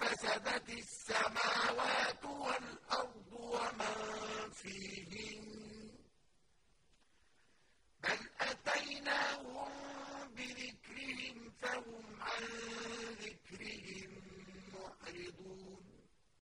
فسدت السماوات والأرض ومن فيهن بل أتيناهم بذكرهم فهم عن ذكرهم معرضون.